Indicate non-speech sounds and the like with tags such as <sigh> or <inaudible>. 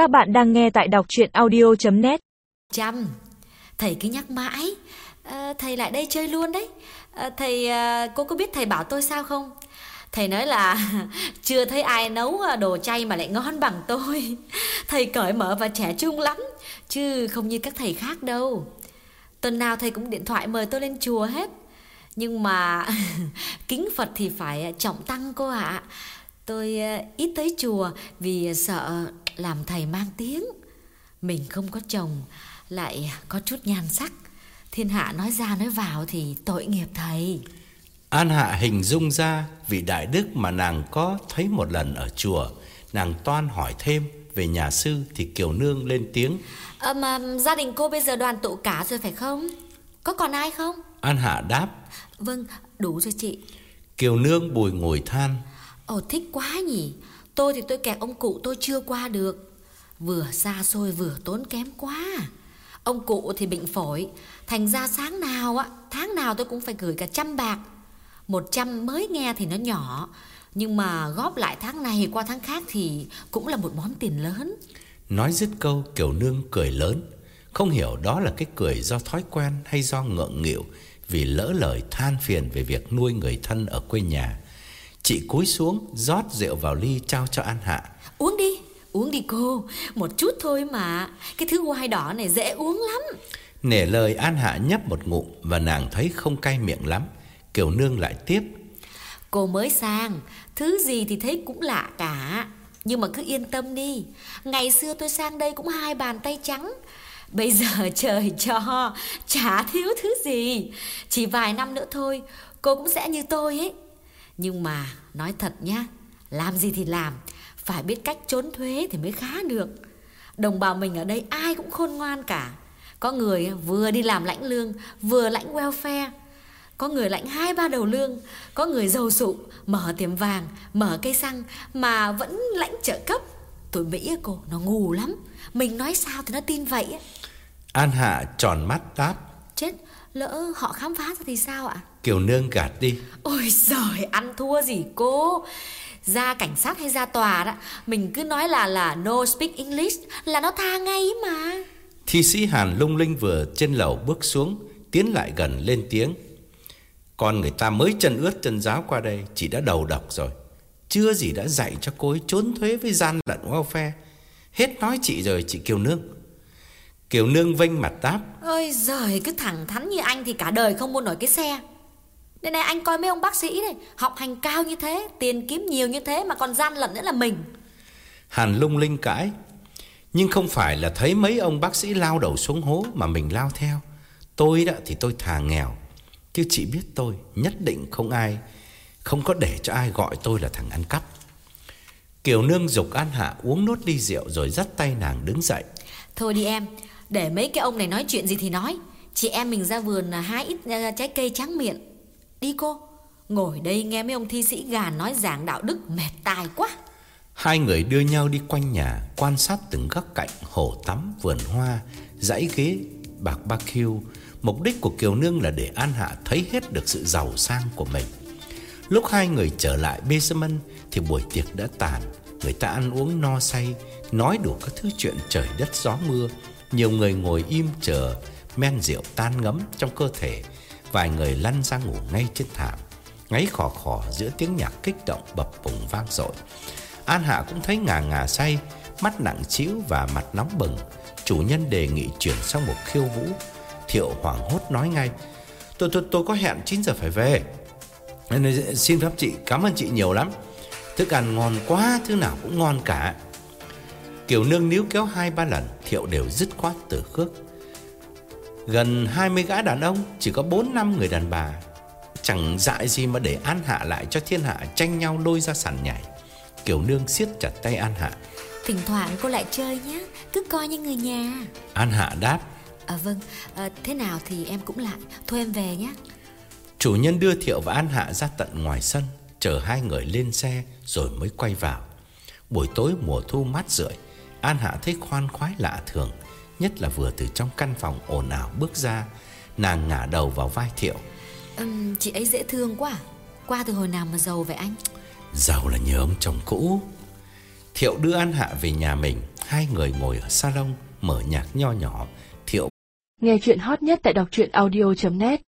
Các bạn đang nghe tại đọc chuyện audio.net Chăm, thầy cứ nhắc mãi. À, Thầy lại đây chơi luôn đấy. À, Thầy, à, cô có biết thầy bảo tôi sao không? Thầy nói là <laughs> chưa thấy ai nấu đồ chay mà lại ngon bằng tôi. <laughs> Thầy cởi mở và trẻ trung lắm Chứ không như các thầy khác đâu. Tuần nào thầy cũng điện thoại mời tôi lên chùa hết. Nhưng mà <laughs> kính Phật thì phải trọng tăng cô ạ. à. Tôi ít tới chùa vì sợ làm thầy mang tiếng. Mình không có chồng Lại có chút nhan sắc. Thiên hạ nói ra nói vào thì tội nghiệp thầy. An Hạ hình dung ra vị đại đức mà nàng có thấy một lần ở chùa. Nàng toan hỏi thêm về nhà sư thì Kiều Nương lên tiếng. À, Mà gia đình cô bây giờ đoàn tụ cả rồi phải không? Có còn ai không? An Hạ đáp. Vâng, đủ rồi chị. Kiều Nương bùi ngồi than Ồ, thích quá nhỉ. Tôi thì tôi kẹt ông cụ tôi chưa qua được. Vừa xa xôi vừa tốn kém quá. Ông cụ thì bệnh phổi. Thành ra sáng nào á, Tháng nào tôi cũng phải gửi cả trăm bạc. Một trăm mới nghe thì nó nhỏ. Nhưng mà góp lại tháng này qua tháng khác Thì cũng là một món tiền lớn. Nói dứt câu, kiểu Nương cười lớn. Không hiểu đó là cái cười do thói quen Hay do ngượng nghịu Vì lỡ lời than phiền về việc nuôi người thân ở quê nhà. Chị cúi xuống rót rượu vào ly trao cho An Hạ. Uống đi, uống đi cô. Một chút thôi mà. Cái thứ quai đỏ này dễ uống lắm. Nể lời An Hạ nhấp một ngụm Và nàng thấy không cay miệng lắm. Kiều Nương lại tiếp. Cô mới sang Thứ gì thì thấy cũng lạ cả. Nhưng mà cứ yên tâm đi. Ngày xưa tôi sang đây cũng hai bàn tay trắng. Bây <laughs> giờ trời cho Chả thiếu thứ gì. Chỉ vài năm nữa thôi Cô cũng sẽ như tôi ấy nhưng mà nói thật nhá Làm gì thì làm Phải biết cách trốn thuế thì mới khá được. Đồng bào mình ở đây ai cũng khôn ngoan cả. Có người vừa đi làm lãnh lương Vừa lãnh welfare. Có người lãnh hai ba đầu lương Có người giàu sụ Mở tiệm vàng Mở cây xăng Mà vẫn lãnh trợ cấp. Tụi Mỹ cô nó ngu lắm. Mình nói sao thì nó tin vậy An Hạ tròn mắt đáp. Chết Lỡ họ khám phá ra thì sao ạ Kiều Nương gạt đi Ôi giời ăn thua gì cô? Ra cảnh sát hay ra tòa đó Mình cứ nói là là no speak English Là nó tha ngay mà. Thi sĩ Hàn lung linh vừa trên lầu bước xuống Tiến lại gần lên tiếng. Con người ta mới chân ướt chân giáo qua đây Chị đã đầu độc rồi. Chưa gì đã dạy cho cô ấy trốn thuế với gian lận welfare. Hết nói chị rồi chị Kiều Nương. Kiều Nương vênh mặt đáp. Ôi giời cứ thẳng thắn như anh thì cả đời không mua nổi cái xe đây này anh coi mấy ông bác sĩ này Học hành cao như thế Tiền kiếm nhiều như thế mà còn gian lận nữa là mình. Hàn lung linh cãi Nhưng không phải là thấy mấy ông bác sĩ lao đầu xuống hố Mà mình lao theo. Tôi đã thì tôi thà nghèo. Chứ chị biết tôi nhất định không ai Không có để cho ai gọi tôi là thằng ăn cắp. Kiều Nương dục An Hạ uống nốt ly rượu Rồi dắt tay nàng đứng dậy. Thôi đi em Để mấy cái ông này nói chuyện gì thì nói. Chị em mình ra vườn hái ít uh, trái cây trắng miệng Đi cô Ngồi đây nghe mấy ông thi sĩ gà nói giảng đạo đức mệt tài quá. Hai người đưa nhau đi quanh nhà Quan sát từng góc cạnh Hồ tắm, vườn hoa Dãy ghế, bạc barbecue Mục đích của Kiều Nương là để An Hạ Thấy hết được sự giàu sang của mình. Lúc hai người trở lại basement Thì buổi tiệc đã tàn. Người ta ăn uống no say Nói đủ các thứ chuyện trời đất gió mưa. Nhiều người ngồi im chờ Men rượu tan ngấm trong cơ thể. Vài người lăn ra ngủ ngay trên thảm, Ngáy khò khò giữa tiếng nhạc kích động bập bùng vang dội. An Hạ cũng thấy ngà ngà say, Mắt nặng chiếu và mặt nóng bừng. Chủ nhân đề nghị chuyển sang một khiêu vũ. Thiệu hoảng hốt nói ngay, Tôi tôi tôi có hẹn 9 giờ phải về. Nên Xin phép chị, cảm ơn chị nhiều lắm. Thức ăn ngon quá, Thứ nào cũng ngon cả. Kiều nương níu kéo hai ba lần, Thiệu đều dứt khoát từ khước. Gần 20 gã đàn ông Chỉ có 4 năm người đàn bà. Chẳng dại gì mà để An Hạ lại cho thiên hạ tranh nhau lôi ra sàn nhảy. Kiều Nương siết chặt tay An Hạ. Thỉnh thoảng cô lại chơi nhé Cứ coi như người nhà. An Hạ đáp. À vâng, à, thế nào thì em cũng lại Thôi em về nhé Chủ nhân đưa Thiệu và An Hạ ra tận ngoài sân Chờ hai người lên xe Rồi mới quay vào. Buổi tối mùa thu mát rượi An Hạ thấy khoan khoái lạ thường Nhất là vừa từ trong căn phòng ồn ào bước ra Nàng ngả đầu vào vai Thiệu. Uhm, Chị ấy dễ thương quá. Qua từ hồi nào mà giàu vậy anh? Giàu là nhờ ông chồng cũ. Thiệu đưa An Hạ về nhà mình. Hai người ngồi ở salon mở nhạc nho nhỏ, Thiệu Nghe chuyện hot nhất tại đọc truyện audio.net